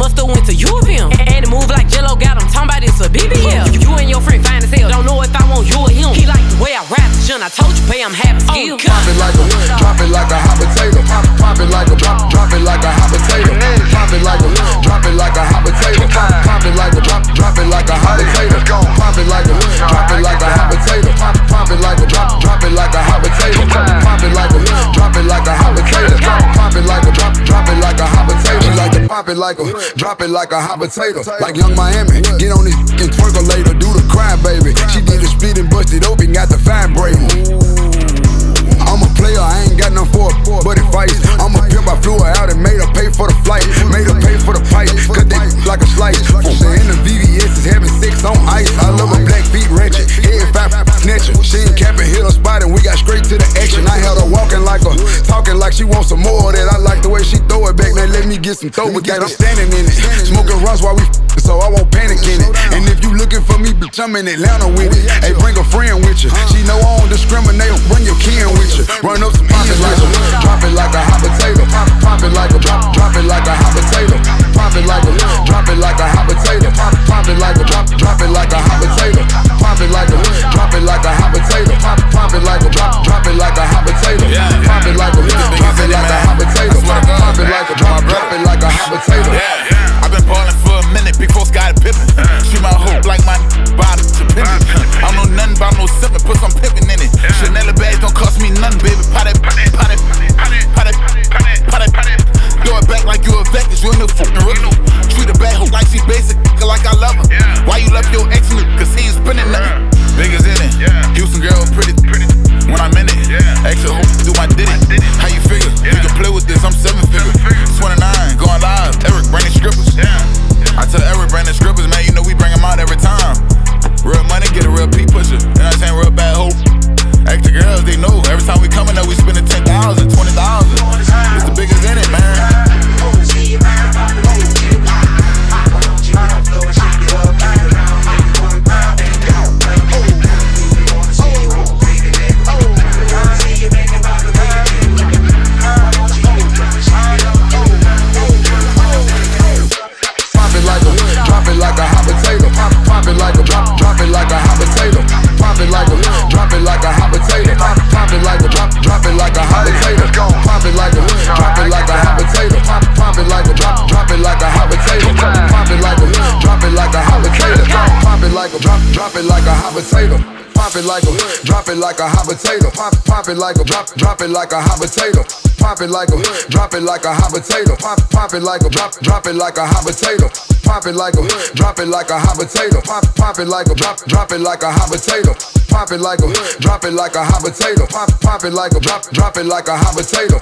musta went to U of M. And the move like Jello got him. Talking about it's a BBL. Oh, you and your friend fine as hell. Don't know if I want you or him. He like the way I rap, John. I told you, pay, I'm having oh, skill. Oh, Pop it like a, drop it like a hot potato. Pop, pop it like a, drop, drop it like a hot potato. Pop it like a, drop it like a hot potato. Pop, pop Pop it like a, drop it like a hot potato. Like Yung Miami, get on this and twerk later, do the crime, baby. She did a split and busted open, got the vibrating. I'm a player, I ain't got nothing for a but it fights. I'm a pimp, I flew her out and made her pay for the flight. Made her pay for the pipe, cut that like a slice. And the VVS is having sex on ice. I love her black feet wrenching, head fat snatching. She ain't capping, hit her spot and we got straight to the action. I held her walking like a, talking like she wants some more of that. I like get some throw with that. I'm standing in it, smoking runs while we so I won't panic in it. And if you looking for me, bitch, I'm in Atlanta with it. Hey, bring a friend with you. She know I don't discriminate, bring your kin with you. Run up some ends like a, drop it like a hot potato. Pop, pop it like a drop, drop it like a hot potato. Pop it like a, drop it like a hot potato. Pop, pop it like a drop, drop it like a like I love her. Why you left your ex in? Cause he ain't spending nothing. Big as in it. Houston girl, pretty, pretty. When I'm in it, extra hoe, do my ditty. Drop it like a hot potato. Pop it like a, drop it like a hot potato. Pop, pop it like a, drop, drop it like a hot potato. Pop it like a, drop it like a hot potato. Pop, pop it like a, drop, drop it like a hot potato. Pop it like a, drop it like a hot potato. Pop, pop it like a, drop, drop it like a hot potato. Pop it like a, drop it like a hot potato. Pop, pop it like a, drop, drop it like a hot potato.